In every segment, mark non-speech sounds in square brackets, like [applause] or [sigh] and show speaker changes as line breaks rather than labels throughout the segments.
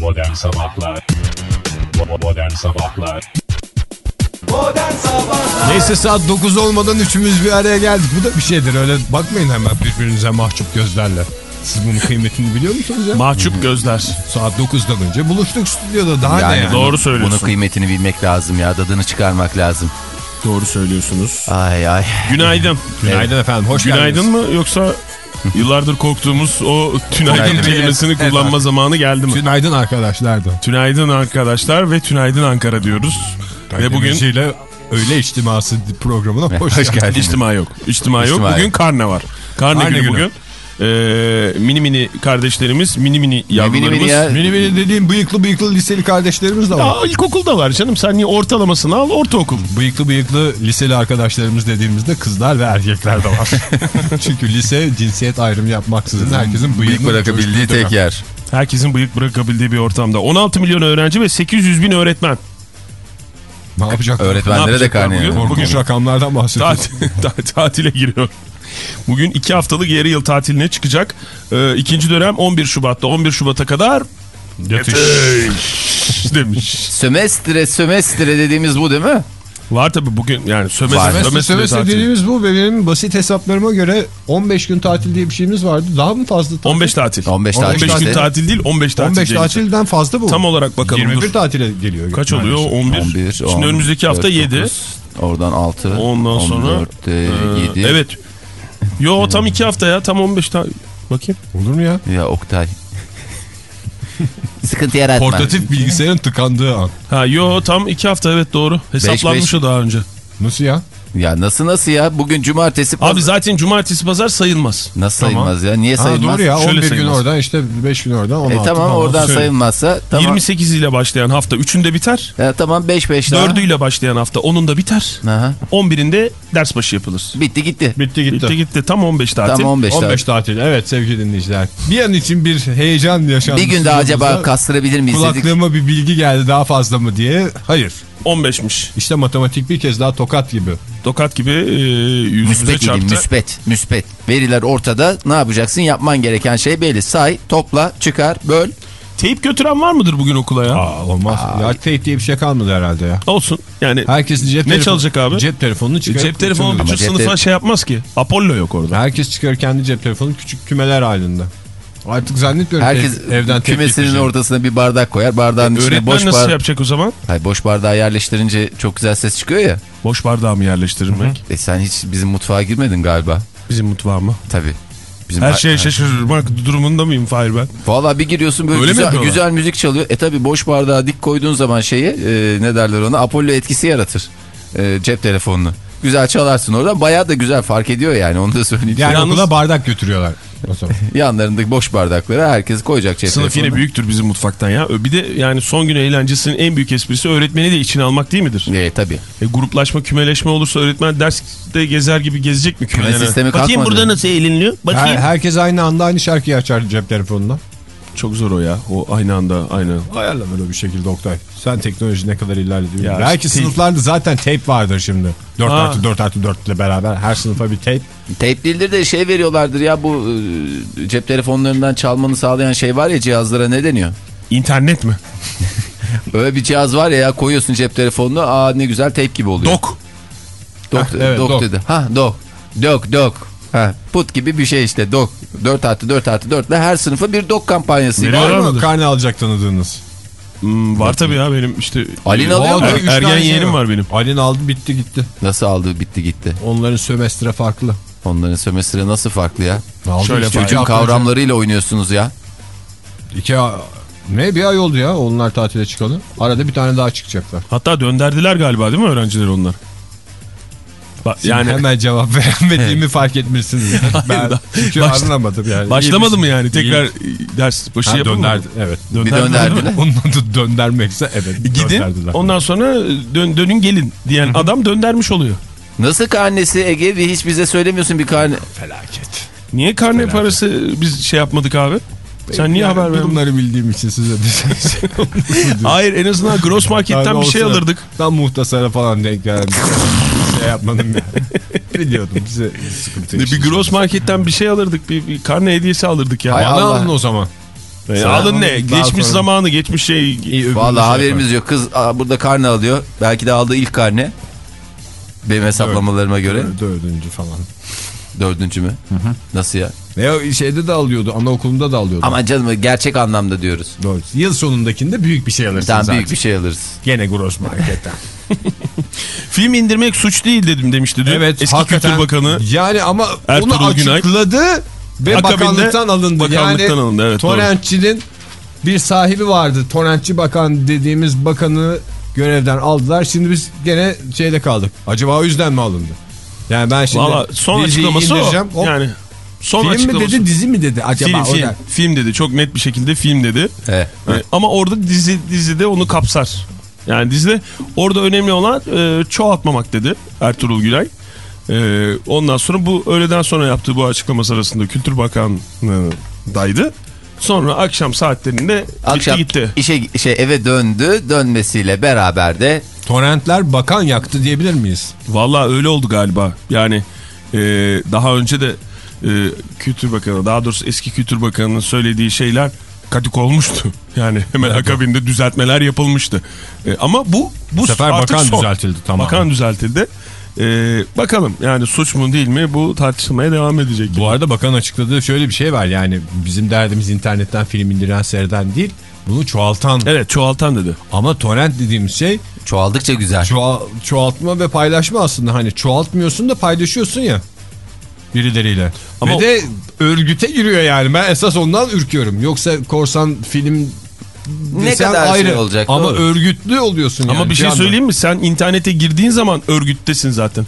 Modern Sabahlar Modern Sabahlar
Modern Sabahlar
Neyse saat 9 olmadan üçümüz bir araya geldik. Bu da bir şeydir öyle bakmayın hemen birbirinize mahcup gözlerle. Siz bunun kıymetini biliyor musunuz ya?
Mahcup gözler.
Saat 9'dan önce buluştuk stüdyoda daha
Yani
ne yani?
Doğru söylüyorsun.
Bunun kıymetini bilmek lazım ya. Dadını çıkarmak lazım.
Doğru söylüyorsunuz.
Ay ay.
Günaydın.
Günaydın efendim hoş
Günaydın
geldiniz.
mı yoksa yıllardır korktuğumuz o tünaydın
Günaydın.
kelimesini
Evet,
kullanma
evet.
zamanı geldi mi?
Günaydın arkadaşlar da.
Tünaydın arkadaşlar ve tünaydın Ankara diyoruz. Ve bugün
Demirci'yle öğle içtiması programına hoş,
Hoş
geldiniz.
geldiniz.
içtima yok. İçtima yok.
İçtima
Bugün
yok.
karne var. Karne,
Karne
günü
günü.
bugün. Ee, mini mini kardeşlerimiz, mini mini yavrularımız.
mini ya?
Benim benim dediğim bıyıklı bıyıklı liseli kardeşlerimiz de var.
Ya ilkokulda var canım. Sen niye ortalamasını al ortaokul.
Bıyıklı bıyıklı liseli arkadaşlarımız dediğimizde kızlar ve erkekler de var. [laughs] Çünkü lise cinsiyet ayrımı yapmaksızın herkesin bıyığını
Bıyık bırakabildiği tek yer.
Herkesin bıyık bırakabildiği bir ortamda. 16 milyon öğrenci ve 800 bin öğretmen.
Ne yapacak?
Ne
Öğretmenlere de
yapacaklar
karne
bugün?
yani.
Korkunç
Bugün-
rakamlardan bahsediyoruz.
Tatil, [laughs] ta- tatile giriyor. Bugün iki haftalık yarı yıl tatiline çıkacak. Ee, ikinci dönem 11 Şubat'ta. 11 Şubat'a kadar yatış demiş.
Sömestre sömestre dediğimiz bu değil mi?
Var tabi bugün yani sömestr,
Var.
Sömestr
sömestr
sömestr
tatili.
dediğimiz bu benim basit hesaplarıma göre 15 gün tatil diye bir şeyimiz vardı. Daha mı fazla tatil?
15 tatil.
15
15
tatil
15 gün tatil değil 15 tatil.
15
gelecek.
tatilden fazla bu.
Tam olarak bakalım
21
dur.
tatile geliyor.
Kaç oluyor?
neredeyse.
11.
11,
Şimdi
10,
önümüzdeki hafta
4,
7.
9, Oradan 6.
Ondan sonra
14'te
Ee,
7.
Evet. Yo tam 2 hafta ya. Tam 15 tatil. Bakayım.
Olur mu ya?
Ya Oktay. Sıkıntı yaratma.
Portatif bilgisayarın tıkandığı an.
Ha yo tam 2 hafta evet doğru. Hesaplanmış
beş.
o daha önce.
Nasıl ya?
Ya nasıl nasıl ya? Bugün cumartesi paz-
Abi zaten cumartesi pazar sayılmaz.
Nasıl
Tamam.
sayılmaz ya? Niye
Ha,
sayılmaz?
doğru ya
Şöyle
11 gün
sayılmaz.
oradan işte 5 gün oradan 16
E tamam
falan.
oradan
Şöyle.
sayılmazsa tamam.
28 ile başlayan hafta 3'ünde biter.
Ya, tamam 5 5 daha.
4'ü ile başlayan hafta 10'unda biter.
Aha.
11'inde ders başı yapılır.
Bitti gitti.
Bitti gitti.
Bitti gitti tam 15 tatil.
Tam 15,
15 tatil. Evet sevgili dinleyiciler. Bir an için bir heyecan yaşandı.
Bir gün daha acaba kastırabilir miyiz dedik.
Kulaklığıma bir bilgi geldi daha fazla mı diye. Hayır.
15'miş.
İşte matematik bir kez daha tokat gibi.
Tokat gibi e, yüzümüze
Müspet
çarptı.
dedim müspet müspet. Veriler ortada ne yapacaksın yapman gereken şey belli. Say topla çıkar böl.
Teyip götüren var mıdır bugün okula ya?
Aa, olmaz. Ya teyp diye bir şey kalmadı herhalde ya.
Olsun. Yani
Herkesin cep
Ne çalacak abi?
Cep telefonunu çıkarıp.
cep telefonu bütün sınıfa şey yapmaz ki. Apollo yok orada.
Herkes çıkar kendi cep telefonu küçük kümeler halinde. Artık zannetmiyorum
Herkes
teyp- evden
kümesinin ortasına bir bardak koyar. Bardağın içine
Öğretmen
boş,
nasıl
bar...
yapacak o zaman?
Hayır, boş bardağı yerleştirince çok güzel ses çıkıyor ya.
Boş bardağı mı yerleştirmek?
E sen hiç bizim mutfağa girmedin galiba.
Bizim mutfağıma.
Tabii. Bizim
Her şeye şaşırmak durumunda mıyım Fahir ben?
Valla bir giriyorsun böyle
Öyle
güzel, güzel müzik çalıyor. E tabi boş bardağı dik koyduğun zaman şeyi e, ne derler ona Apollo etkisi yaratır. E, cep telefonunu. Güzel çalarsın oradan bayağı da güzel fark ediyor yani onu da söyleyeyim.
Yani
Yalnız-
okula bardak götürüyorlar. O zaman. [laughs]
Yanlarındaki boş bardakları herkes koyacak cep
Sınıf
telefonunu.
yine büyüktür bizim mutfaktan ya. Bir de yani son gün eğlencesinin en büyük esprisi öğretmeni de içine almak değil midir?
E tabi.
E, gruplaşma, kümeleşme olursa öğretmen derste gezer gibi gezecek mi
Küme
kümene?
sistemi
Bakayım
kalkmadı.
burada nasıl eğleniliyor?
Her,
Bakayım.
herkes aynı anda aynı şarkıyı açar cep telefonunda.
Çok zor o ya. O aynı anda aynı.
Ayarla böyle bir şekilde Oktay. Sen teknoloji ne kadar ilerledi.
Ya
Belki
işte-
sınıflarda zaten tape vardır şimdi. 4
Ha.
artı 4 artı 4 ile beraber her sınıfa bir tape.
Teyp değildir de şey veriyorlardır ya bu e, cep telefonlarından çalmanı sağlayan şey var ya cihazlara ne deniyor?
İnternet mi? [laughs]
Öyle bir cihaz var ya, ya koyuyorsun cep telefonunu aa ne güzel teyp gibi oluyor.
Dok.
Dok,
Heh, evet,
dok,
dok.
dedi. Ha dok. Dok dok. Ha, put gibi bir şey işte dok. 4 artı 4 artı 4 ile her sınıfa bir dok kampanyası.
Var mı
mıdır?
karne alacak tanıdığınız?
Hmm, var tabii ya benim işte.
Ali'nin alıyor mu?
Er- ergen
şey
yeğenim var benim.
Ali'nin aldı bitti gitti.
Nasıl aldı bitti gitti.
Onların sömestre farklı.
Onların sömestri nasıl farklı ya?
Aldı
Şöyle
işte,
Çocuğun kavramlarıyla oynuyorsunuz ya.
İki ay- ne bir ay oldu ya onlar tatile çıkalı. Arada bir tane daha çıkacaklar.
Hatta dönderdiler galiba değil mi öğrenciler onlar? Bak,
Yani
yani
hemen cevap [laughs] veremediğimi fark etmişsiniz. [laughs] ben çünkü
Baş-
anlamadım yani.
başlamadı
İyi
mı yani
iyi-
tekrar ders başı
dönderdi.
mı?
Evet.
Bir
Dönderdiler? [laughs]
Onun adı döndermekse evet.
Gidin
dönderdiler.
ondan sonra dön, dönün gelin diyen adam döndermiş oluyor.
Nasıl karnesi Ege hiç bize söylemiyorsun bir karne.
Felaket.
Niye karne parası biz şey yapmadık abi? Sen niye
Yani
haber vermedin?
Durumları bildiğim için size de [laughs]
Hayır en azından gross marketten bir şey alırdık.
Tam muhtasara falan denk gelen bir şey yapmadım yani. [laughs] Biliyordum bize sıkıntı
Bir gross marketten bir şey alırdık. Bir, bir karne hediyesi alırdık ya.
Hay
Bana alın o zaman.
E, alın ne? Geçmiş
sonra-
zamanı, geçmiş şey.
Vallahi haberimiz yok. Kız aa, burada karne alıyor. Belki de aldığı ilk karne. Benim hesaplamalarıma göre.
Dördüncü falan.
Dördüncü mü? Nasıl ya?
Ne o şeyde de alıyordu. Anaokulunda da alıyordu.
Ama canım gerçek anlamda diyoruz.
Doğru. Yıl sonundakinde büyük bir şey alırsın
Daha
zaten.
büyük bir şey alırız.
Gene gross marketten. [laughs]
Film indirmek suç değil dedim demişti dün.
evet.
Eski Kültür Bakanı.
Yani ama
Ertuğrul
onu
Günay.
açıkladı ve
Akabinde
bakanlıktan alındı.
bakanlıktan
yani
alındı, evet, doğru.
torrentçinin bir sahibi vardı. Torrentçi bakan dediğimiz bakanı görevden aldılar. Şimdi biz gene şeyde kaldık. Acaba o yüzden mi alındı? Yani ben şimdi
Valla son açıklaması
indireceğim.
o.
Hop,
Yani son
film mi
açıklaması.
dedi dizi mi dedi acaba?
Film, film, film dedi. Çok net bir şekilde film dedi.
He.
E, Ama orada dizi dizide onu kapsar. Yani dizide orada önemli olan e, çoğaltmamak dedi Ertuğrul Gülay. E, ondan sonra bu öğleden sonra yaptığı bu açıklama sırasında Kültür Bakanlığı'daydı. Sonra akşam saatlerinde
Akşam
gitti gitti.
işe şey eve döndü. Dönmesiyle beraber de
Torrentler bakan yaktı diyebilir miyiz?
Vallahi öyle oldu galiba. Yani e, daha önce de e, Kültür Bakanı daha doğrusu eski Kültür Bakanı'nın söylediği şeyler katık olmuştu. [laughs] Yani hemen akabinde düzeltmeler yapılmıştı. E, ama bu bu
sefer
artık
bakan
son.
düzeltildi, tamam.
Bakan düzeltildi. E, bakalım yani suç mu değil mi bu tartışılmaya devam edecek.
Bu arada bakan açıkladığı şöyle bir şey var yani bizim derdimiz internetten film indiren seyreden değil bunu çoğaltan
Evet çoğaltan dedi.
ama torrent dediğimiz şey
çoğaldıkça güzel.
çoğal- çoğaltma ve paylaşma aslında hani çoğaltmıyorsun da paylaşıyorsun ya birileriyle.
Ama
ve de örgüte giriyor yani ben esas ondan ürküyorum yoksa korsan film
Ne kadar şey
ayrı
olacak,
ama
doğru.
örgütlü oluyorsun yani.
Ama bir şey söyleyeyim mi? Sen internete girdiğin zaman örgüttesin zaten.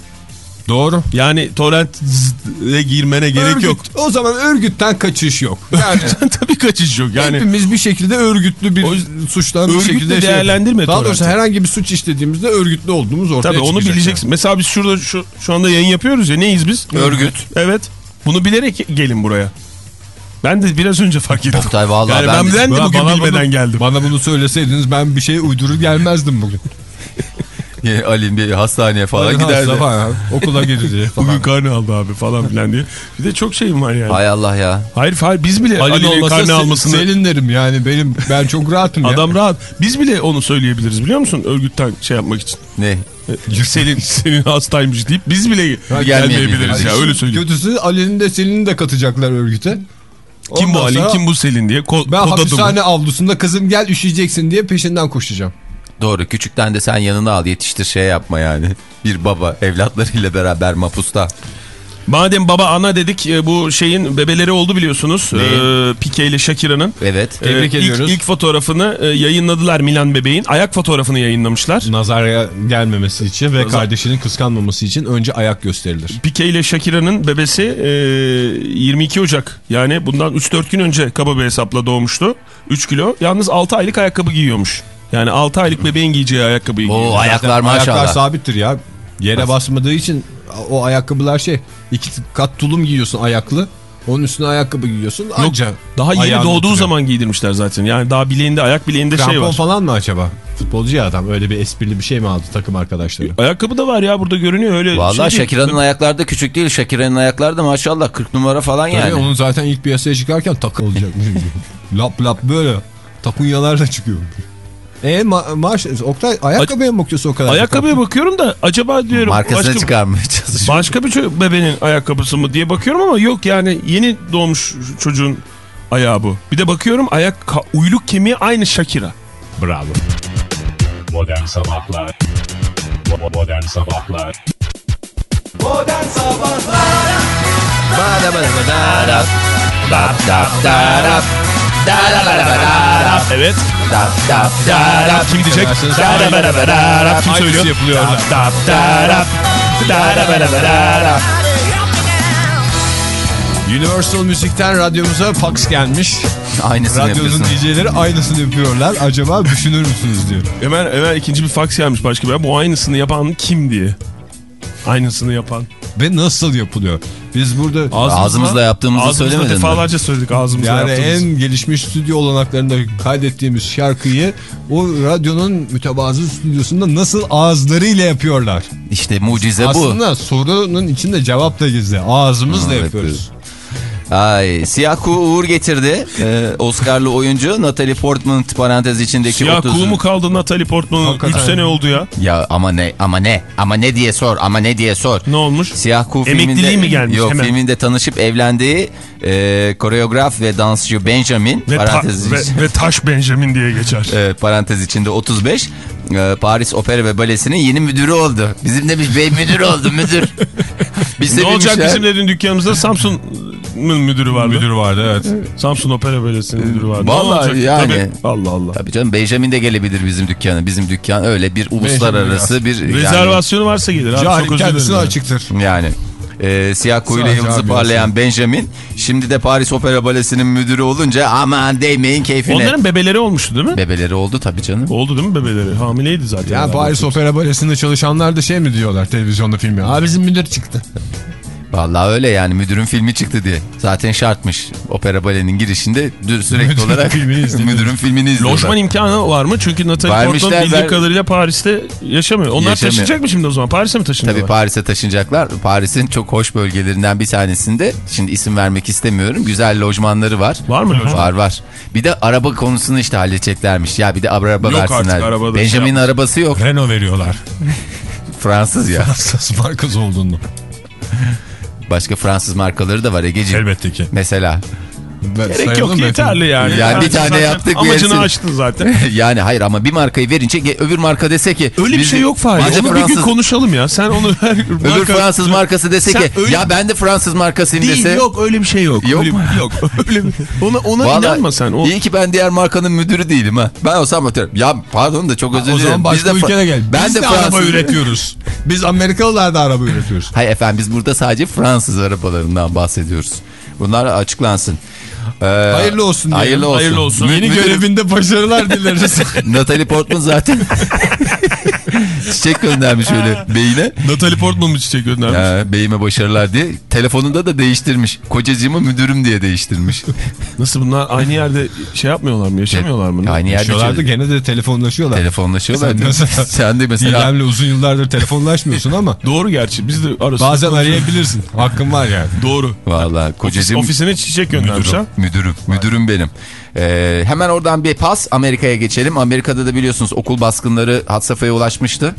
Doğru.
Yani torrent'e girmene gerek
Örgüt-
yok.
O zaman örgütten kaçış yok. Yani [laughs]
Tabii kaçış yok. Yani
Hepimiz bir şekilde örgütlü bir
O-
suçtan bir şekilde şey-
değerlendirme
Daha doğrusu herhangi bir suç işlediğimizde örgütlü olduğumuz ortaya
Tabii onu bileceksin. Mesela biz şurada şu, şu anda yayın yapıyoruz ya neyiz biz?
Örgüt.
Evet. Bunu bilerek gelin buraya. Ben de biraz önce fark ettim.
Oktay, vallahi
yani
ben
ben,
de-
Yani.
bugün
Bana
bilmeden
bunu-
geldim.
Bana bunu söyleseydiniz ben bir şey uydurur gelmezdim bugün.
Ali bir hastaneye falan
Hasta
giderdi.
falan, Okula gidecek [laughs] falan.
Bugün karne aldı abi falan filan diye. Bir de çok şeyim var yani.
Hay Allah ya.
Hayır hayır biz bile
Ali'nin
karne
se-
almasını
Selin derim yani benim ben çok rahatım ya.
adam rahat. Biz bile onu söyleyebiliriz biliyor musun? Örgütten şey yapmak için.
Ne?
Selin [laughs] senin hastaymış deyip biz bile gelmeyebiliriz
gelmeyebiliriz.
ya öyle söyleyeyim.
Kötüsü Ali'nin de Selin'i de katacaklar örgüte.
Kim bu
Ondan
Ali
sonra
kim bu Selin diye ko
Ben hapishane avlusunda kızım gel üşüyeceksin diye peşinden koşacağım.
Doğru küçükten de sen yanına al yetiştir şey yapma yani. Bir baba evlatlarıyla beraber mapusta.
Madem baba ana dedik e, bu şeyin bebeleri oldu biliyorsunuz.
Neyin?
E, Pike ile Shakira'nın.
Evet.
Tebrik
E, ilk-
ediyoruz.
İlk, fotoğrafını e, yayınladılar Milan bebeğin. Ayak fotoğrafını yayınlamışlar.
Nazara gelmemesi için ve
Nazar-
kardeşinin kıskanmaması için önce ayak gösterilir.
Pike ile Shakira'nın bebesi e, 22 Ocak yani bundan 3-4 gün önce kaba bir hesapla doğmuştu. 3 kilo. Yalnız 6 aylık ayakkabı giyiyormuş. Yani 6 aylık bebeğin giyeceği ayakkabıyı giyiyor.
Oo ayaklar maşallah.
Ayaklar sabittir ya. Yere basmadığı için o ayakkabılar şey iki kat tulum giyiyorsun ayaklı. Onun üstüne ayakkabı giyiyorsun. Anca
Daha yeni doğduğu
oturuyor.
zaman giydirmişler zaten. Yani daha bileğinde ayak bileğinde
Krampon
şey var.
falan mı acaba? Futbolcu ya adam öyle bir esprili bir şey mi aldı takım arkadaşları?
Ayakkabı da var ya burada görünüyor öyle.
Vallahi
şey değil.
Shakira'nın ayakları da küçük değil. Shakira'nın ayakları da maşallah 40 numara falan
Yani.
yani.
onun zaten ilk piyasaya çıkarken takı olacakmış. [laughs] lap lap böyle takunyalar da çıkıyor. E ma maaş Oktay ayakkabıya mı bakıyorsun o kadar?
Ayakkabıya bakıyorum da acaba diyorum
Markasını
başka,
çıkarmaya çalışıyor.
başka bir ço- bebeğin ayakkabısı mı diye bakıyorum ama yok yani yeni doğmuş çocuğun ayağı bu. Bir de bakıyorum ayak uyluk kemiği aynı Shakira.
Bravo.
Modern Sabahlar Modern Sabahlar
Modern Sabahlar
Evet. Kim gidecek?
Seversiniz.
Kim söylüyor?
yapılıyor orada. Universal Müzik'ten radyomuza fax gelmiş.
Aynısını
Radyonun. DJ'leri aynısını yapıyorlar. Acaba düşünür müsünüz diyor.
Hemen, hemen ikinci bir fax gelmiş başka bir. Bu aynısını yapan kim diye. Aynısını yapan.
Ve nasıl yapılıyor? Biz burada
Ağzımızla yaptığımızı
Ağzımızla
söylemedin mi?
defalarca söyledik ağzımızla
yani
yaptığımızı.
en gelişmiş stüdyo olanaklarında kaydettiğimiz şarkıyı o radyonun mütevazı stüdyosunda nasıl ağızlarıyla yapıyorlar.
İşte mucize bu.
Aslında sorunun içinde cevap da gizli. Ağzımızla
Evet,
yapıyoruz.
Ay, siyah kuğu uğur getirdi. Ee, Oscar'lı oyuncu Natalie Portman parantez içindeki
Siyah
30.
kuğu mu kaldı Natalie Portman'ın? 3
Hakikaten.
sene oldu ya.
Ya ama ne ama ne ama ne diye sor ama ne diye sor.
Ne olmuş?
Siyah Kuğu
Emekliliği
filminde,
mi gelmiş
Yok
hemen?
filminde tanışıp evlendiği e, koreograf ve dansçı Benjamin
Ve, ta-
parantez,
ve, ve Taş Benjamin diye geçer.
e, parantez içinde 35 e, Paris Opera ve Balesi'nin yeni müdürü oldu. Bizim de bir bey müdür oldu müdür. [laughs] Bir
ne olacak bizim dedin dükkanımızda Samsun'un müdürü vardı.
Müdür vardı evet.
Samsun Opera Balesi'nin müdürü vardı.
Vallahi yani.
Tabii. Allah Allah.
Tabii canım Benjamin de gelebilir bizim dükkana. Bizim dükkan öyle bir uluslararası bir yani,
Rezervasyonu varsa gelir. Abi,
Cahil kendisine açıktır.
yani. E, siyah kuyuyla yıldızı parlayan Benjamin şimdi de Paris Opera Balesi'nin müdürü olunca aman değmeyin keyfine.
Onların bebeleri olmuştu değil mi?
Bebeleri oldu tabii canım.
Oldu değil mi bebeleri? Hamileydi zaten.
Ya Paris Opera Balesi'nde çalışanlar da şey mi diyorlar televizyonda filmi? Aa bizim müdür çıktı.
Vallahi öyle yani müdürün filmi çıktı diye. Zaten şartmış. Opera balenin girişinde sürekli
Müdürün
olarak
filmini [laughs]
müdürün filmini izliyorlar.
Lojman imkanı var mı? Çünkü Natalie Portman bildiğim
ver-
kadarıyla Paris'te yaşamıyor. Onlar
Yaşamıyor.
taşınacak mı şimdi o zaman? Paris'e mi taşınıyorlar?
Tabii Paris'e taşınacaklar. Paris'in çok hoş bölgelerinden bir tanesinde. Şimdi isim vermek istemiyorum. Güzel lojmanları var.
Var mı lojman?
Var var. Bir de araba konusunu işte halledeceklermiş. Ya bir de araba
Yok
versinler.
artık, arabada
Benjamin'in
şey
arabası yok.
Renault veriyorlar. [laughs]
Fransız ya.
Fransız markası olduğunu.
Başka Fransız markaları da var Egeciğim.
Elbette ki.
Mesela.
Gerek yok yeterli yani.
Yani bir tane
zaten
yaptık,
Amacını açtın zaten. [laughs]
yani hayır ama bir markayı verince öbür marka dese ki.
Öyle bir şey yok Fahri. Onu bir
Fransız-
gün konuşalım ya. Sen onu her [laughs]
Öbür
marka-
Fransız markası dese ki
öyle-
ya ben de Fransız markasıyım
Değil
dese.
yok öyle bir şey yok.
Yok
öyle? [laughs] Yok öyle bir- Ona, ona
Vallahi
inanma sen. O,
İyi ki ben diğer markanın müdürü değilim ha. Ben olsam atıyorum. Ya pardon da çok özür
O
dilerim.
zaman başka
Biz de Fra-
ülkede gel.
Ben
Biz
de,
de,
Fransız.
araba üretiyoruz. Biz Amerikalılar da araba üretiyoruz.
Hayır efendim biz burada sadece Fransız arabalarından bahsediyoruz. Bunlar açıklansın. Ee,
Hayırlı olsun diyelim.
Hayırlı olsun.
Hayırlı olsun.
Yeni görevinde başarılar dileriz. [laughs] [laughs]
Natalie Portman zaten [laughs] çiçek göndermiş öyle beyine.
Natalie Portman mı çiçek göndermiş?
Ya, beyime başarılar diye. Telefonunda da değiştirmiş. Kocacığımı müdürüm diye değiştirmiş.
Nasıl bunlar aynı yerde şey yapmıyorlar mı? Yaşamıyorlar mı?
Aynı yerde
Yaşıyorlardı gene de telefonlaşıyorlar.
telefonlaşıyorlar.
Sen mesela-
Sen de mesela
İrem'le uzun yıllardır telefonlaşmıyorsun ama
Doğru gerçi. Biz de arasında
bazen arayabilirsin. Hakkın var yani.
Doğru.
Vallahi
Ofis,
kocacığım
ofisine çiçek göndermiş ha.
Müdürüm, müdürüm benim. Ee, hemen oradan bir pas Amerika'ya geçelim. Amerika'da da biliyorsunuz okul baskınları had safhaya ulaşmıştı.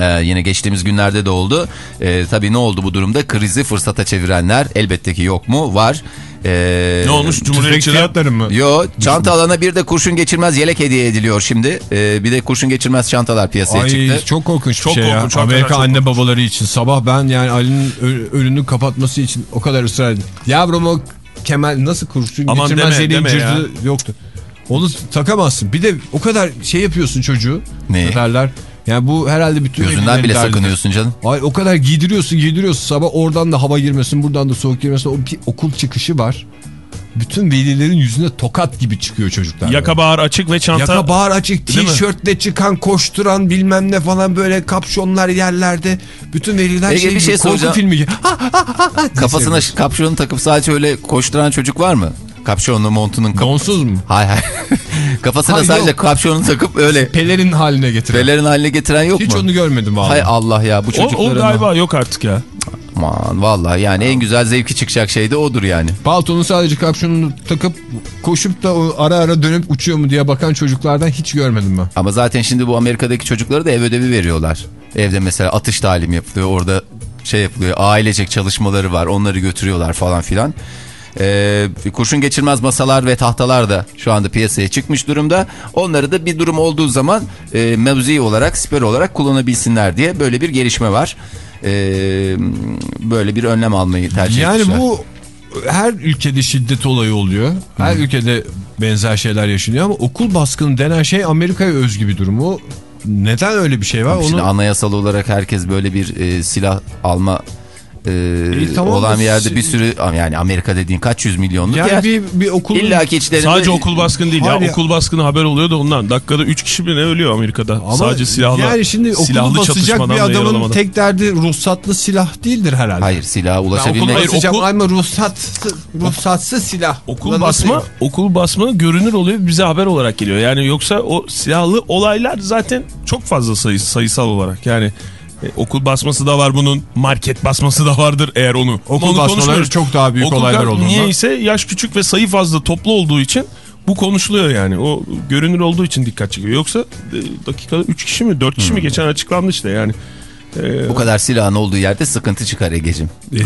Ee, yine geçtiğimiz günlerde de oldu. Ee, tabii ne oldu bu durumda? Krizi fırsata çevirenler elbette ki yok mu? Var. Ee,
Ne olmuş? Cumhuriyetçiler
mı?
Yo çanta alana bir de kurşun geçirmez yelek hediye ediliyor şimdi. Ee, bir de kurşun geçirmez çantalar piyasaya
Ay
çıktı.
çok korkunç bir
Çok
şey
korkunç,
ya. Amerika
çok
anne
korkunç.
babaları için sabah ben yani Ali'nin önünü kapatması için o kadar ısrar ettim. Yavrum o kemer nasıl kurşun
Aman
geçirmez
deme, deme ya.
yoktu. Onu takamazsın. Bir de o kadar şey yapıyorsun çocuğu.
Ne?
Derler? Yani bu herhalde bütün
Gözünden bile
derdidir.
sakınıyorsun canım.
Ay o kadar giydiriyorsun giydiriyorsun sabah oradan da hava girmesin buradan da soğuk girmesin o bir okul çıkışı var. Bütün velilerin yüzüne tokat gibi çıkıyor çocuklar.
Yaka bağır açık ve çanta.
Yaka bağır açık tişörtle çıkan koşturan bilmem ne falan böyle kapşonlar yerlerde. Bütün veliler
Ege,
şey,
bir şey
korku filmi gibi. Ha, ha, ha, ha,
Kafasına kapşonu takıp sadece öyle koşturan çocuk var mı? Kapşonlu montunun kap-
Donsuz mu?
Hayır hayır. [laughs] Kafasına
Hayır,
sadece
yok.
kapşonunu takıp öyle
Pelerin haline getiren.
pelerin haline getiren yok
Hiç
mu?
onu görmedim vallahi.
Hay Allah ya bu
O,
çocukların.
o galiba yok artık ya.
Aman vallahi yani en güzel zevki çıkacak şey de odur yani.
Paltonun sadece kapşonunu takıp koşup da ara ara dönüp uçuyor mu diye bakan çocuklardan hiç görmedim ben.
Ama zaten şimdi bu Amerika'daki çocuklara da ev ödevi veriyorlar. Evde mesela atış talimi yapılıyor. Orada şey yapılıyor. Ailecek çalışmaları var. Onları götürüyorlar falan filan. Ee, kurşun geçirmez masalar ve tahtalar da şu anda piyasaya çıkmış durumda. Onları da bir durum olduğu zaman e, mevzi olarak, siper olarak kullanabilsinler diye böyle bir gelişme var. Ee, böyle bir önlem almayı tercih
Yani
etmişler.
bu her ülkede şiddet olayı oluyor. Her ülkede benzer şeyler yaşanıyor ama okul baskını denen şey Amerika'ya özgü bir durum. O neden öyle bir şey var?
Şimdi
Onu
anayasal olarak herkes böyle bir e, silah alma e,
İyi, tamam
olan bir yerde bir sürü yani Amerika dediğin kaç yüz milyonluk
yani
yer.
bir, bir okulun
İlla ki içlerinde
Sadece okul baskını değil ya.
ya.
Okul baskını haber oluyor da ondan. Dakikada 3 kişi bile ölüyor Amerika'da.
Ama
Sadece silahlı.
Yani şimdi okulu basacak bir
da
adamın tek derdi ruhsatlı silah değildir herhalde.
Hayır silaha
Ben okul
ulaşabilmek.
Hayır,
basacağım
okul-
ama ruhsatsız, ruhsatsız silah.
Okul basma, okul basma görünür oluyor bize haber olarak geliyor. Yani yoksa o silahlı olaylar zaten çok fazla sayı, sayısal olarak. Yani E, okul basması da var bunun. Market basması da vardır eğer onu.
Okul
Onu
basmaları çok daha büyük
Okul
olaylar olduğundan.
Niye ise yaş küçük ve sayı fazla toplu olduğu için bu konuşuluyor yani. O görünür olduğu için dikkat çekiyor. Yoksa e, dakikada 3 kişi mi 4 kişi mi geçen açıklandı işte yani. E,
Bu kadar silahın olduğu yerde sıkıntı çıkar Ege'cim.
E,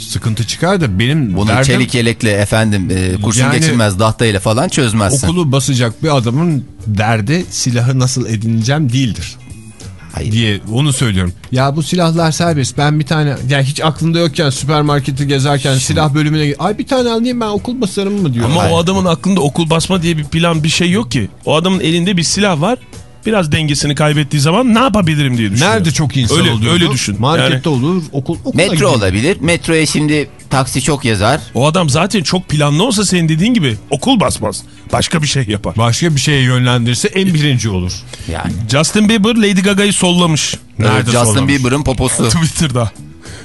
sıkıntı çıkar da benim
Bunu
derdim
çelik yelekle efendim e, kurşun
Yani-
geçirmez dahtayla falan çözmezsin.
okulu basacak bir adamın derdi silahı nasıl edineceğim değildir.
Hayır.
diye onu söylüyorum. Ya bu silahlar serbest. Ben bir tane ya hiç aklımda yokken süpermarketi gezerken silah bölümüne ay bir tane alayım ben okul basarım mı diyor.
Ama
Hayır.
o adamın aklında okul basma diye bir plan bir şey yok ki. O adamın elinde bir silah var. Biraz dengesini kaybettiği zaman ne yapabilirim diye düşünüyor.
Nerede çok insan
öyle,
oluyor?
Öyle düşün.
Markette
Yani
olur, okul okula
Metro
gidiyor.
olabilir. Metroya şimdi taksi çok yazar.
o adam zaten çok planlı olsa senin dediğin gibi okul basmaz. Başka bir şey yapar.
Başka bir şeye yönlendirse en birinci olur.
Yani.
Justin Bieber Lady Gaga'yı sollamış.
Nerede
Justin
sollamış?
Bieber'ın poposu. [laughs]
Twitter'da.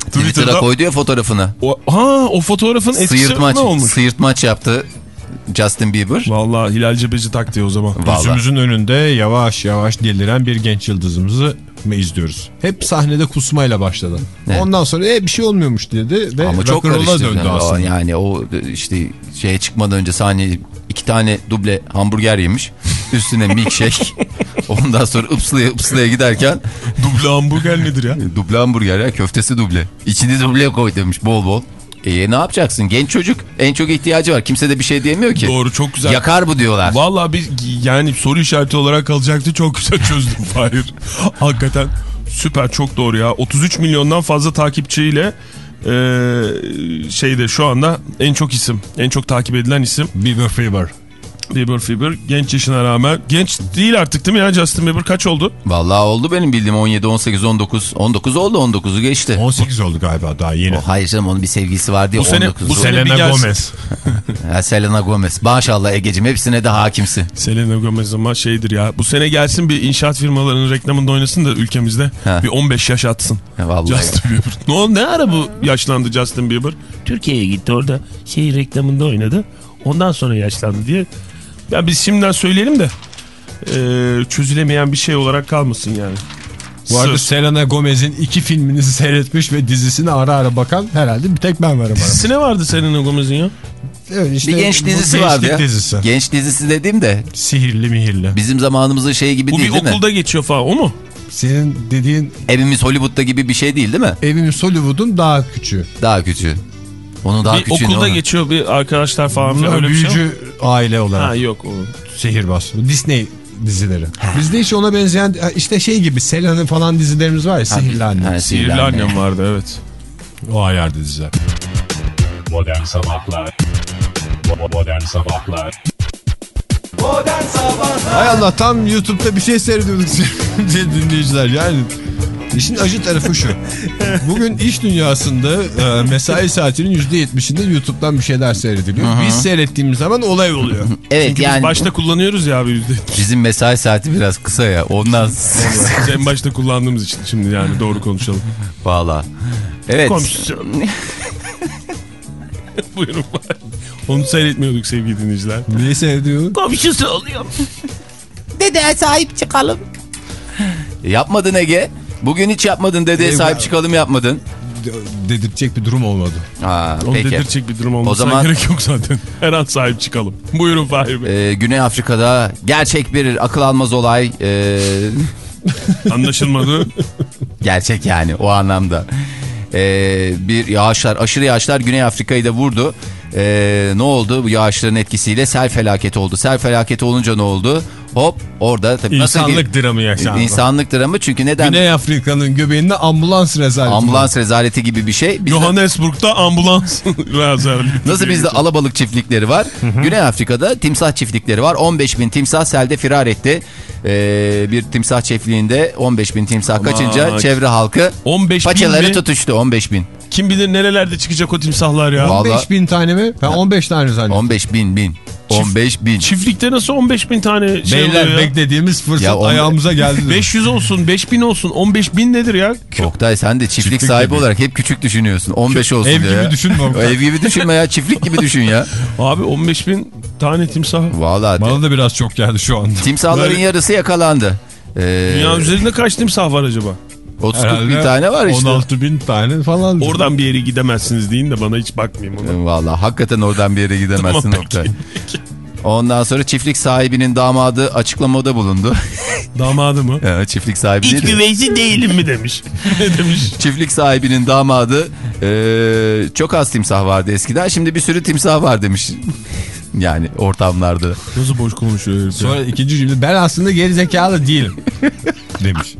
Twitter'a koydu ya fotoğrafını.
O, ha o fotoğrafın etkisi
Sıyırtmaç,
ne olmuş?
sıyırtmaç yaptı Justin Bieber.
Vallahi Hilal Cebeci taktiği o zaman.
Vallahi.
Önünde yavaş yavaş deliren bir genç yıldızımızı mı izliyoruz? Hep sahnede kusmayla başladı.
Evet.
Ondan sonra e, bir şey olmuyormuş dedi ve
Ama çok karıştı.
döndü
O
aslında.
Yani o işte şeye çıkmadan önce sahneye iki tane duble hamburger yemiş. Üstüne milkshake. [laughs] Ondan sonra ıpslaya ıpslaya giderken
Duble hamburger nedir ya?
duble hamburger ya köftesi duble. İçini duble koy demiş bol bol. E ne yapacaksın? Genç çocuk en çok ihtiyacı var. Kimse de bir şey diyemiyor ki.
Doğru çok güzel.
Yakar bu diyorlar.
Vallahi bir yani soru işareti olarak kalacaktı. Çok güzel [laughs] çözdüm Fahir. Hakikaten süper çok doğru ya. 33 milyondan fazla takipçiyle e, şeyde şu anda en çok isim. En çok takip edilen isim
Bieber Fever.
Bieber Fever. Genç yaşına rağmen. Genç değil artık değil mi ya Justin Bieber kaç oldu?
Vallahi oldu benim bildiğim 17, 18, 19. 19 oldu 19'u geçti.
18 oldu galiba daha yeni.
O, hayır canım onun bir sevgisi vardı ya
Bu sene-
19.
bu sene-
Selena
gelsin.
Gomez. [laughs]
Ha, Selena Gomez. Maşallah Ege'cim hepsine de hakimsin.
Selena Gomez ama şeydir ya. Bu sene gelsin bir inşaat firmalarının reklamında oynasın da ülkemizde.
Ha.
Bir 15 yaş atsın.
Ha, vallahi.
Justin Bieber. Ne, oldu, ne ara bu yaşlandı Justin Bieber? Türkiye'ye gitti orada şey reklamında oynadı. Ondan sonra yaşlandı diye. Ya biz şimdiden söyleyelim de e, çözülemeyen bir şey olarak kalmasın yani.
Bu arada
Sır.
Selena Gomez'in iki filmini seyretmiş ve dizisine ara ara bakan herhalde bir tek ben varım. arada.
Dizisi ne vardı Selena Gomez'in ya?
Evet, işte
Bir genç
bu
dizisi vardı ya.
dizisi.
Genç dizisi dediğim de
Sihirli mihirli.
bizim zamanımızın şeyi gibi
Bu
değil
bir
değil mi?
okulda geçiyor falan o mu?
Senin dediğin
Evimiz Hollywood'da gibi bir şey değil değil mi?
evimiz Hollywood'un daha küçüğü.
Daha küçüğü. Onun daha
bir okulda
ne
geçiyor bir arkadaşlar falan
Bunlar
öyle bir şey.
büyücü aile olarak.
Ha yok o.
Sihirbaz. Disney dizileri. Bizde hiç ona benzeyen işte şey gibi Selena falan dizilerimiz var ya Sihirli Anne.
Ha,
Sihirli
Sihirli Anne.
annem vardı evet.
O ayarda diziler.
Modern Sabahlar Modern Sabahlar
Modern Sabahlar
Hay Allah tam YouTube'da bir şey seyrediyorduk [laughs] sevgili dinleyiciler yani. İşin acı tarafı şu. Bugün iş dünyasında e, mesai saatinin %70'inde YouTube'dan bir şeyler seyrediliyor. Biz seyrettiğimiz zaman olay oluyor.
Evet
Çünkü
yani
biz başta kullanıyoruz ya abi yüzde.
bizim mesai saati biraz kısa ya. Ondan
Biz en başta kullandığımız için şimdi yani doğru konuşalım.
valla. Evet.
Komşu. [laughs] Buyurun. Onu seyretmiyorduk sevgili dinleyiciler.
Niye seyrediyor?
Komşusu oluyor.
Dedeye sahip çıkalım. Yapmadın Ege. Bugün hiç yapmadın dedeye sahip çıkalım yapmadın.
Dedirtecek bir durum olmadı.
Aa,
Onu
peki.
dedirtecek bir durum olmasına
O zaman-
gerek yok zaten. Her an sahip çıkalım. [laughs] Buyurun Fahir Bey.
Ee, Güney Afrika'da gerçek bir akıl almaz olay. Ee, [laughs]
Anlaşılmadı.
gerçek yani o anlamda. Ee, bir yağışlar, aşırı yağışlar Güney Afrika'yı da vurdu. Ee, ne oldu? Bu yağışların etkisiyle sel felaketi oldu. Sel felaketi olunca ne oldu? Hop orada tabii nasıl
İnsanlık
bir-
dramı yaşandı.
İnsanlık dramı çünkü neden?
Güney Afrika'nın göbeğinde ambulans rezaleti.
Ambulans rezaleti gibi bir şey. Biz de-
Johannesburg'da ambulans [laughs] rezervi.
Nasıl bizde alabalık çiftlikleri var. Güney Afrika'da timsah çiftlikleri var. 15 bin timsah selde firar etti. Ee, bir timsah çiftliğinde 15 bin timsah
Aman.
kaçınca çevre halkı
15 bin
paçaları
mi?
tutuştu 15 bin.
Kim bilir nerelerde çıkacak o timsahlar ya.
Vallahi-
15 bin tane mi? Ben 15 tane zannettim.
15 bin bin. 15 bin.
Çiftlikte nasıl 15 bin tane şey
Beyler
oluyor ya?
beklediğimiz fırsat
Ya on-
ayağımıza geldi.
500 olsun 5000 olsun 15 bin nedir ya?
Oktay sen de çiftlik,
Çiftlik
sahibi
gibi.
olarak hep küçük düşünüyorsun. 15 olsun
Ev gibi
ya.
düşünme.
Ev gibi düşünme ya çiftlik gibi düşün ya.
Abi 15 bin tane timsah.
Vallahi
Bana da biraz çok geldi şu anda.
timsahların
Böyle-
yarısı yakalandı. Ee,
Dünya üzerinde kaç timsah var acaba?
30 bin tane var işte.
16 bin tane falan.
Oradan bir yere gidemezsiniz deyin de bana hiç bakmayayım ona.
Valla hakikaten oradan bir yere gidemezsin [laughs]
Tamam,
Oktay. Ondan sonra çiftlik sahibinin damadı açıklamada bulundu. [laughs]
Damadı mı?
Ya, çiftlik sahibi
İç
değil
güveysi değilim mi demiş. [laughs] ne demiş?
Çiftlik sahibinin damadı eee, çok az timsah vardı eskiden şimdi bir sürü timsah var demiş. Yani ortamlarda.
Nasıl boş konuşuyor?
Sonra ikinci cümle ben aslında geri zekalı değilim. [laughs] Demiş.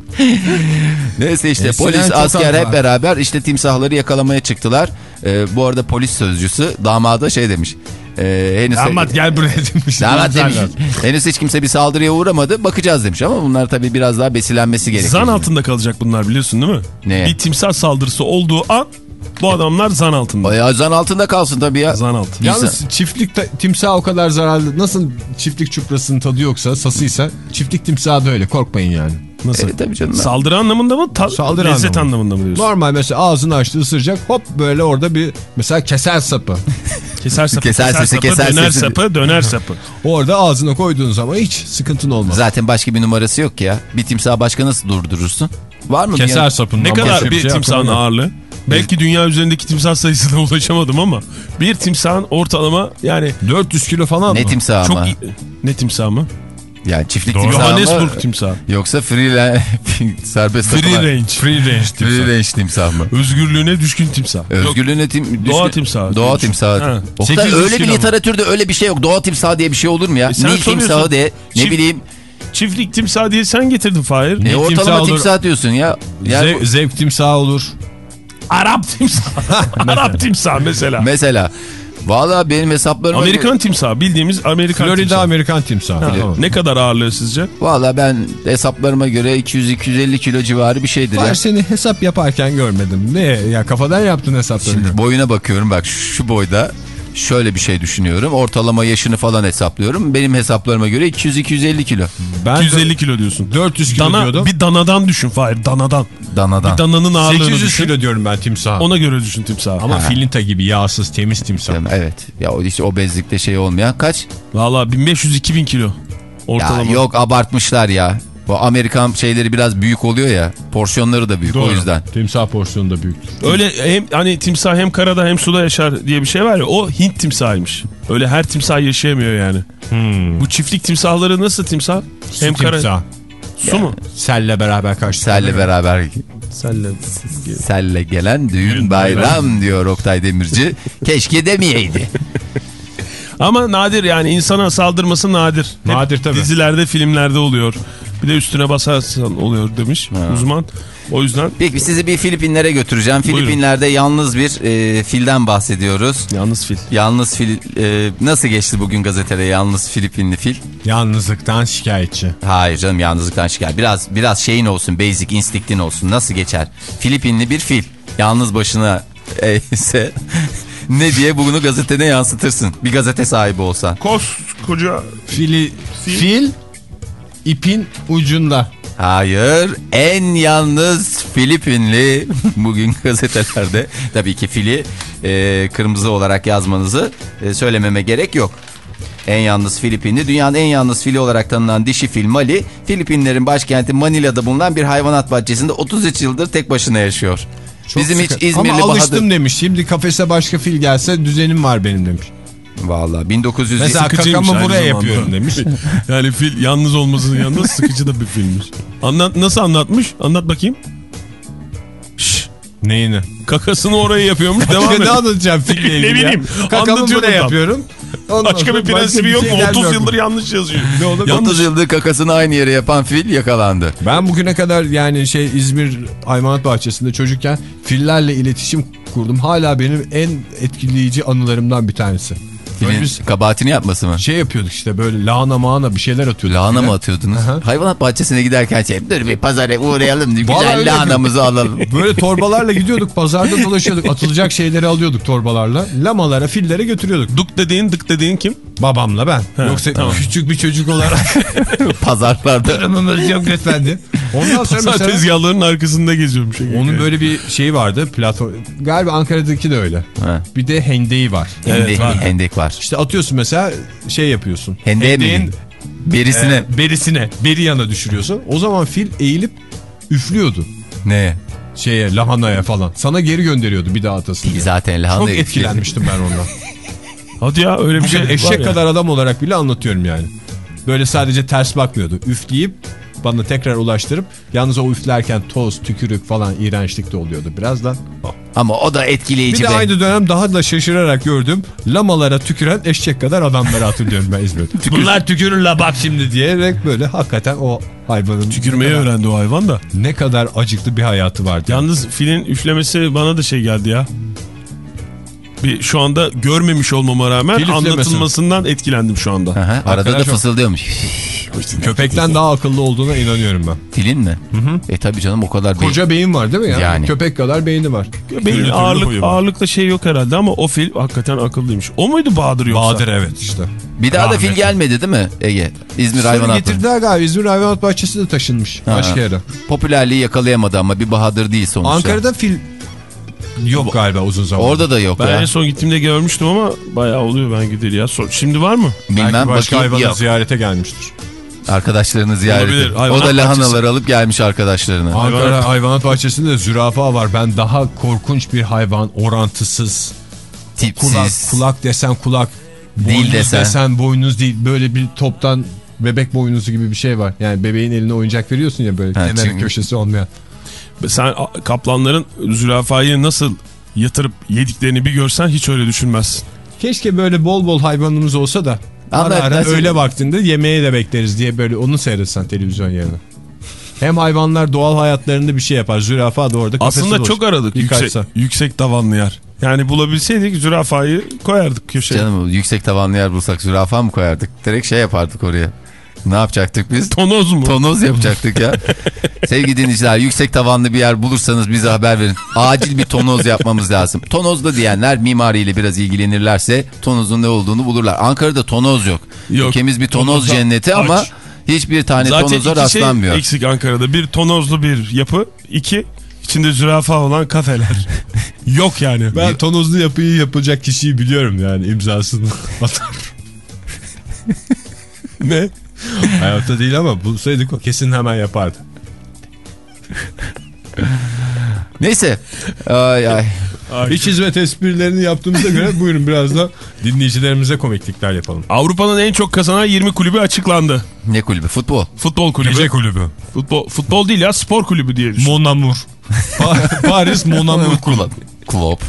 Neyse işte
Eskiden
polis asker hep beraber işte timsahları yakalamaya çıktılar. Eee, bu arada polis sözcüsü damada şey demiş. Eee henüz
Damat gel buraya [laughs] demiş.
Damat demiş. Henüz hiç kimse bir saldırıya uğramadı. Bakacağız demiş ama bunlar tabii biraz daha besilenmesi gerekiyor.
Zan altında kalacak bunlar biliyorsun değil mi?
Neye?
Bir timsah saldırısı olduğu an bu adamlar zan altında.
Bayağı zan altında kalsın tabii ya.
Zan altında.
Yalnız çiftlik timsah o kadar zararlı. Nasıl çiftlik çuprasının tadı yoksa, sasıysa çiftlik timsahı da öyle. Korkmayın yani.
Nasıl?
E, tabii canım.
Saldırı anlamında mı? Ta-
Saldırı
lezzet
anlamında.
anlamında mı diyorsun?
Normal mesela ağzını açtı ısıracak hop böyle orada bir mesela keser sapı. [laughs]
Keser sapı,
Keser
keser,
sesi,
sapı,
keser
döner
sesi.
sapı, döner sapı. [laughs]
Orada ağzına koyduğun zaman hiç sıkıntın olmaz.
Zaten başka bir numarası yok ki ya. Bir timsahı başka nasıl durdurursun? Var mı? bir
Keser sapından
Ne kadar
başka
bir
şey
timsahın ağırlığı? Belki dünya üzerindeki timsah sayısına [laughs] ulaşamadım ama bir timsahın ortalama yani
400 kilo falan
Ne
mı?
timsahı
çok
ama?
iyi- ne timsahı mı?
Yani çiftlik timsahı mı?
Johannesburg timsahı.
Yoksa free [laughs] serbest
Free
takılan-
range.
Free range timsah.
Free range timsah mı?
Özgürlüğüne düşkün timsah. Yok,
Özgürlüğüne tim
Doğa
düşkün-
timsahı
Doğa timsahı.
Ha.
Oktay
800
öyle bir
kilo mu?
literatürde öyle bir şey yok. Doğa timsahı diye bir şey olur mu ya?
E sen
Nil
soruyorsun.
timsahı de ne
Çift-
bileyim.
çiftlik timsahı diye sen getirdin Fahir.
Ne
timsahı
ortalama
olur?
timsah diyorsun ya. Yani
Zev- zevk timsahı olur.
Arap timsahı. [laughs] Arap timsahı mesela.
mesela. Valla benim hesaplarıma...
Amerikan timsahı bildiğimiz Amerikan
Florida
timsahı.
Amerikan timsahı.
Ha,
Tamam.
Ne kadar ağırlığı sizce?
Valla ben hesaplarıma göre 200-250 kilo civarı bir şeydir ya.
Ben seni hesap yaparken görmedim. Ne ya kafadan yaptın hesaplarını.
Şimdi boyuna bakıyorum bak şu boyda şöyle bir şey düşünüyorum. Ortalama yaşını falan hesaplıyorum. Benim hesaplarıma göre 200-250 kilo.
ben
250 kilo diyorsun.
400 kilo
Dana,
diyordum.
bir danadan düşün Fahir danadan.
Danadan.
Bir dananın ağırlığını
800
düşün.
kilo diyorum ben timsah.
Ona göre düşün timsahı.
Ama filinta gibi yağsız temiz timsah.
Evet. Ya o işte obezlikte şey olmayan kaç?
Valla 1500-2000 kilo
Ya
ortalama.
yok abartmışlar ya. Bu Amerikan şeyleri biraz büyük oluyor ya. Porsiyonları da büyük o
Doğru.
yüzden.
Timsah porsiyonu da büyük.
Öyle hem hani timsah hem karada hem suda yaşar diye bir şey var ya o Hint timsahıymış. Öyle her timsah yaşayamıyor yani. Bu çiftlik timsahları nasıl timsah? hem kara
timsah.
su mu?
Selle beraber karşı.
Selle beraber
Selle.
selle gelen düğün bayram diyor Oktay Demirci. [laughs] Keşke demeyeydi.
Ama nadir yani insana saldırması nadir. Hep
Nadir tabii.
Dizilerde filmlerde oluyor. Bir de üstüne basarsan oluyor demiş uzman. O yüzden
Peki sizi bir Filipinlere götüreceğim.
Buyurun.
Filipinler'de yalnız bir e, filden bahsediyoruz.
yalnız fil.
Yalnız fil e, nasıl geçti bugün gazetede yalnız Filipinli fil?
Yalnızlıktan şikayetçi.
Hayır canım yalnızlıktan şikayet. Biraz biraz şeyin olsun basic instinctin olsun. Nasıl geçer? Filipinli bir fil. Yalnız başına e, ise [laughs] ne diye bunu gazetene yansıtırsın. Bir gazete sahibi olsan.
Koskoca
Fili, fil ipin ucunda.
Hayır en yalnız Filipinli [laughs] bugün gazetelerde tabii ki fili e, kırmızı olarak yazmanızı e, söylememe gerek yok. En yalnız Filipinli dünyanın en yalnız fili olarak tanınan dişi fil Mali Filipinlerin başkenti Manila'da bulunan bir hayvanat bahçesinde 33 yıldır tek başına yaşıyor.
Çok
Bizim
sıkı-
hiç İzmirli
Ama alıştım
Bahadır...
demiş. Şimdi kafese başka fil gelse düzenim var benim demiş.
Valla 1900
Mesela kakamı buraya yapıyorum demiş.
yani fil yalnız olmasının yanında sıkıcı da bir filmmiş. Anlat, nasıl anlatmış? Anlat bakayım. Şşş,
Neyini?
kakasını oraya yapıyormuş. Devam et.
ne anlatacağım [laughs] fille
Ne
ilgili ya?
bileyim,
Kakamı buraya yapıyorum. Ondan
Başka bir prensibi yok
şey
mu? 30
gelmiyor
yıldır yanlış yazıyor.
Ne olur?
Yanlış.
30 yıldır kakasını aynı yere yapan fil yakalandı.
Ben bugüne kadar yani şey İzmir Hayvanat Bahçesi'nde çocukken fillerle iletişim kurdum. Hala benim en etkileyici anılarımdan bir tanesi.
Filin
biz
kabahatini yapması mı?
şey yapıyorduk işte böyle lahana mahana bir şeyler atıyorduk.
Lahana mı atıyordunuz?
Aha.
Hayvanat bahçesine giderken şey dur bir pazara uğrayalım güzel lahanamızı alalım. [laughs]
Böyle torbalarla gidiyorduk pazarda [laughs] dolaşıyorduk atılacak şeyleri alıyorduk torbalarla. Lamalara fillere götürüyorduk.
Duk dediğin dık dediğin kim?
Babamla ben. Yoksa
tamam.
küçük bir çocuk olarak [laughs]
Pazarlarda.
durumumuz yok lütfen Ondan sonra
Pazar
mesela
tezgahlarının arkasında geziyormuş.
onun böyle bir şeyi vardı platform. Galiba Ankara'daki de öyle.
Ha.
Bir de hendeği var.
Hendek,
var.
hendek var.
İşte atıyorsun mesela şey yapıyorsun.
Hendeğe mi?
Hendeğin,
Berisine.
e, berisine, beri yana düşürüyorsun. O zaman fil eğilip üflüyordu.
Ne?
Şeye lahanaya falan. Sana geri gönderiyordu bir daha atasın diye.
Zaten lahana
Çok etkilenmiştim ben ondan. [laughs]
Hadi ya öyle bir
Bugün
şey var
eşek
ya.
kadar adam olarak bile anlatıyorum yani. Böyle sadece ters bakmıyordu. Üfleyip bana tekrar ulaştırıp yalnız o üflerken toz, tükürük falan iğrençlik de oluyordu birazdan.
Ama o da
Bir
etkileyici
de
be.
aynı dönem daha da şaşırarak gördüm. Lamalara tüküren eşek kadar adamları hatırlıyorum ben İzmir'de. [laughs] Bunlar tükürür la bak şimdi diyerek böyle hakikaten o hayvanın
Tükürmeyi
kadar,
öğrendi o hayvan da.
ne kadar acıklı bir hayatı vardı.
Yalnız filin üflemesi bana da şey geldi ya. Bir şu anda görmemiş olmama rağmen
Fil üflemesi.
anlatılmasından etkilendim şu anda.
Aha, arada da fısıldıyormuş.
Köpekten daha akıllı olduğuna inanıyorum ben.
Filin mi? E tabi canım o kadar değil.
Koca beyin var değil mi ya?
Yani.
Köpek kadar beyni var. Türlü
ağırlık, ağırlıkta şey yok herhalde ama o fil hakikaten akıllıymış. O muydu Bahadır yoksa?
Bahadır evet işte.
Bir daha da fil
Rahmetli.
gelmedi değil mi Ege? İzmir
Sonra
Hayvanat
getirdiler galiba İzmir Hayvanat Bahçesi de taşınmış.
Ha.
Başka yere.
Popülerliği yakalayamadı ama bir Bahadır değil sonuçta.
Ankara'da fil yok galiba uzun zaman.
Orada da yok
Ben
ya.
en son gittiğimde görmüştüm ama bayağı oluyor ben gideri ya. Şimdi var mı?
Bilmem
Belki başka hayvanı
yok.
ziyarete gelmiştir.
Arkadaşlarını ziyaret. O da lahanaları alıp gelmiş arkadaşlarını.
Ankara Hayvanat Bahçesi'nde de zürafa var. Ben daha korkunç bir hayvan orantısız.
Tipsiz.
Kulak, kulak desen kulak.
Değil
boynuz
desen.
desen boynuz değil. Böyle bir toptan bebek boynuzu gibi bir şey var. Yani bebeğin eline oyuncak veriyorsun ya böyle
Ha,
kenar
çünkü-
köşesi olmayan.
Sen kaplanların zürafayı nasıl yatırıp yediklerini bir görsen hiç öyle düşünmezsin.
Keşke böyle bol bol hayvanımız olsa da
Ama
ara ara
nasıl-
öyle vaktinde yemeğe de bekleriz diye böyle onu seyretsen televizyon yerine. Hem hayvanlar doğal hayatlarında bir şey yapar. Zürafa da orada
Aslında
boş.
çok aradık yüksek, yüksek tavanlı yer. Yani bulabilseydik zürafayı koyardık köşeye.
Canım yüksek tavanlı yer bulsak zürafa mı koyardık? Direkt şey yapardık oraya. Ne yapacaktık biz? [laughs]
Tonoz mu?
Tonoz yapacaktık ya. [laughs] Sevgili dinleyiciler yüksek tavanlı bir yer bulursanız bize haber verin. Acil bir tonoz yapmamız lazım. Tonoz da diyenler mimariyle biraz ilgilenirlerse tonozun ne olduğunu bulurlar. Ankara'da tonoz yok.
Yok.
Ülkemiz bir tonoz cenneti ama
aç.
hiçbir tane
Zaten
tonoza
iki şey
rastlanmıyor.
eksik Ankara'da. Bir tonozlu bir yapı. iki içinde zürafa olan kafeler. [laughs] Yok yani.
Ben tonozlu yapıyı yapacak kişiyi biliyorum yani imzasını atar.
ne? [laughs]
Hayatta değil ama bulsaydık o kesin hemen yapardı.
Neyse. Ay ay.
İç hizmet esprilerini yaptığımıza göre [laughs] buyurun biraz da dinleyicilerimize komiklikler yapalım.
Avrupa'nın en çok kazanan 20 kulübü açıklandı.
Ne kulübü? Futbol.
Futbol kulübü.
kulübü.
Futbol, futbol değil ya spor kulübü diye düşün.
Mon Amour. Pa- [laughs] Paris Mon Amour kulübü.
Klop.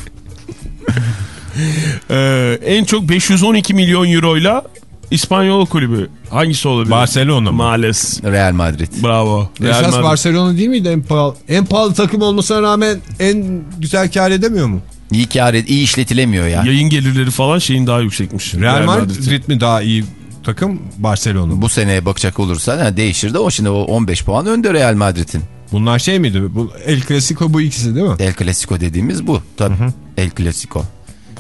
Ee, en çok 512 milyon euroyla İspanyol kulübü. Hangisi olabilir?
Barcelona mı?
Maalesef.
Real Madrid.
Bravo. Real
Esas
Madrid.
Barcelona değil miydi en pahalı? En pahalı takım olmasına rağmen en güzel kar edemiyor mu?
İyi kar et, iyi işletilemiyor ya.
Yayın gelirleri falan şeyin daha yüksekmiş.
Real Madrid mi daha iyi takım Barcelona mı?
Bu seneye bakacak olursan ha, değişir de o şimdi o 15 puan önde Real Madrid'in.
Bunlar şey miydi? Bu El Clasico bu ikisi değil mi?
El Clasico dediğimiz bu. Tabii. El Clasico.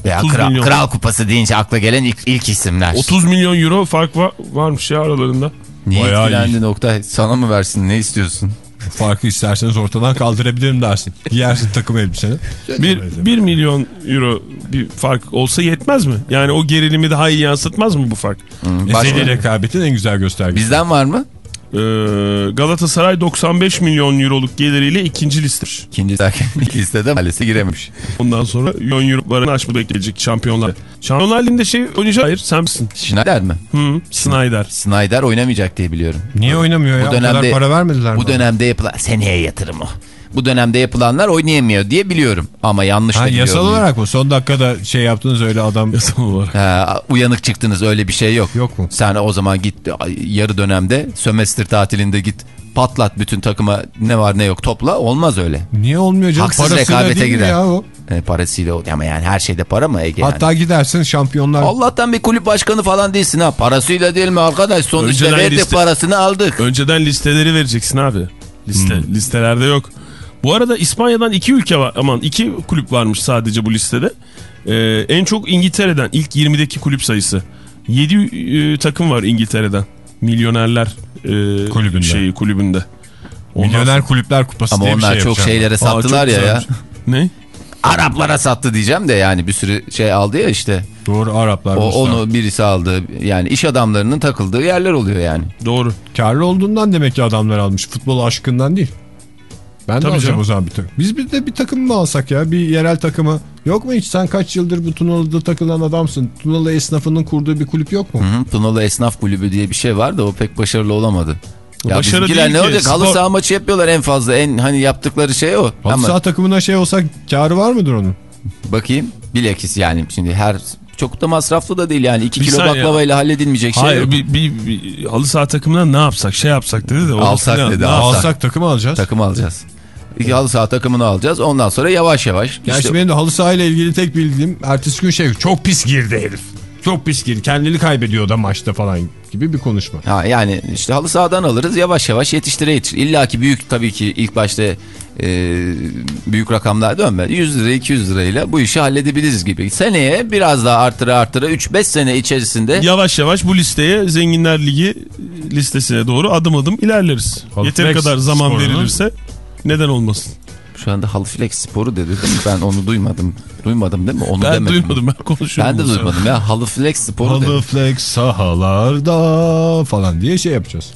Veya
30
kral,
milyon.
kral kupası deyince akla gelen ilk, ilk isimler.
30 milyon euro fark var, varmış ya aralarında.
Niye
Bayağı
etkilendin Oktay? Sana mı versin ne istiyorsun?
Farkı isterseniz ortadan kaldırabilirim dersin. Giyersin takım elbiseni.
Bir, 1 milyon euro bir fark olsa yetmez mi? Yani o gerilimi daha iyi yansıtmaz mı bu fark?
Başka-
Ezeli rekabetin en güzel göstergesi.
Bizden var mı?
Ee, Galatasaray 95 milyon euroluk geliriyle ikinci listedir.
İkinci derken [laughs] ilk listede maalesef girememiş.
Ondan sonra milyon euroları aşma bekleyecek şampiyonlar. Şampiyonlar Ligi'nde şey oynayacak. Hayır sen misin?
Schneider mi?
Hı, Snyder.
Snyder oynamayacak diye biliyorum.
Niye oynamıyor ya?
Bu
O kadar
dönemde-
para vermediler
Bu dönemde yapılan seneye yatırım o. Bu dönemde yapılanlar oynayamıyor diye biliyorum. Ama yanlış da
Ha,
biliyorum.
yasal olarak mı? Son dakikada şey yaptınız öyle adam [laughs]
Yasal olarak.
Ha, uyanık çıktınız öyle bir şey yok.
yok mu?
Sen o zaman git yarı dönemde sömestr tatilinde git patlat bütün takıma ne var ne yok topla olmaz öyle.
Niye olmuyor canım?
Haksız
Parasıyla
rekabete girer.
Ya o?
E, parasıyla o- ama yani her şeyde para mı Ege? yani?
Hatta gidersin şampiyonlar.
Allah'tan bir kulüp başkanı falan değilsin ha. Parasıyla değil mi arkadaş? Sonuçta
Önceden
verdik
liste-
parasını aldık.
Önceden listeleri vereceksin abi. Liste. Listelerde yok. Bu arada İspanya'dan iki ülke var. Aman iki kulüp varmış sadece bu listede. Ee, en çok İngiltere'den ilk 20'deki kulüp sayısı. 7 takım var İngiltere'den. Milyonerler e,
Kulübünde.
Şeyi, kulübünde.
Milyoner Kulüpler Kupası
Ama
diye bir
onlar
şey
çok
yapacağım.
şeylere
Aa,
sattılar
çok
ya ya.
Ne?
Araplara sattı diyeceğim de yani bir sürü şey aldı ya işte.
Doğru Araplar.
O, onu birisi aldı. Yani iş adamlarının takıldığı yerler oluyor yani.
Doğru.
Karlı olduğundan demek ki adamlar almış. Futbol aşkından değil. Ben de
Tabii
alacağım
canım.
o zaman bir takım. Biz bir de bir takım mı alsak ya? Bir yerel takımı. Yok mu hiç? Sen kaç yıldır bu Tunalı'da takılan adamsın. Tunalı esnafının kurduğu bir kulüp yok mu?
Hı hı, Tunalı Esnaf Kulübü diye bir şey var da o pek başarılı olamadı. Ya
Başarı
bizimkiler
değil
ne olacak? Halı
spor-
saha maçı yapıyorlar en fazla. En hani yaptıkları şey o.
Halı
Ama
saha takımına şey olsa karı var mıdır onun?
bakayım bilakis yani şimdi her çok da masraflı da değil yani 2
Bir
kilo baklavayla halledilmeyecek şey
Hayır bir, bir, bir halı saha takımına ne yapsak şey yapsak dedi de.
Alsak dedi, alsak.
Alsak takım alacağız.
Takım alacağız. İki halı saha takımını alacağız. Ondan sonra yavaş yavaş.
Gerçi
işte-
benim de halı saha ile ilgili tek bildiğim ertesi gün şey çok pis girdi herif. Çok pis girdi. Kendini kaybediyor da maçta falan gibi bir konuşma.
Ha, yani işte halı sahadan alırız yavaş yavaş yetiştire yetiştire. İlla ki büyük tabii ki ilk başta e, büyük rakamlar dönme. 100 lira 200 lirayla bu işi halledebiliriz gibi. Seneye biraz daha artıra artıra 3-5 sene içerisinde
Yavaş yavaş bu listeye Zenginler Ligi listesine doğru adım adım ilerleriz.
Halı
Yeteri kadar zaman verilirse neden olmasın?
şu anda halı flex sporu dedi. Ben onu duymadım. Duymadım değil mi? Onu
Ben
demedim.
duymadım ben konuşuyorum.
Ben de duymadım ya. Halı flex sporu
Halı
dedi.
flex sahalarda falan diye şey yapacağız.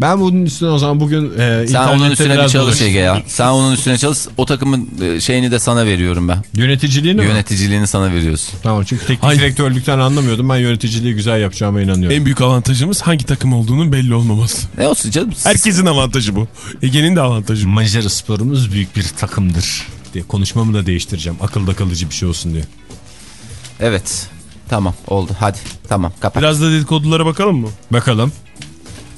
Ben bunun üstüne o zaman bugün e,
Sen onun üstüne bir çalış. Ege ya. Sen onun üstüne çalış. O takımın e, şeyini de sana veriyorum ben.
Yöneticiliğini mi?
Yöneticiliğini sana veriyorsun.
Tamam çünkü teknik
Hayır.
direktörlükten anlamıyordum. Ben yöneticiliği güzel yapacağıma inanıyorum.
En büyük avantajımız hangi takım olduğunun belli olmaması.
Ne olsun canım?
Herkesin avantajı bu. Ege'nin de avantajı bu.
Macar sporumuz büyük bir takımdır diye konuşmamı da değiştireceğim. Akılda kalıcı bir şey olsun diye.
Evet. Tamam oldu. Hadi. Tamam kapat.
Biraz da dedikodulara bakalım mı?
Bakalım.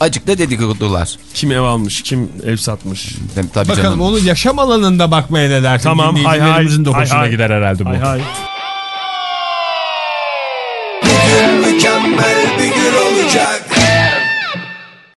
Acık da dedikodular.
Kim ev almış, kim ev satmış.
Tabii
Bakalım
canım.
onu yaşam alanında bakmaya ne dersin?
Tamam, hay hay.
Dinleyicilerimizin de
Hay
hoşuna
hay.
gider herhalde bu.
Hay hay.
Mükemmel bir gün olacak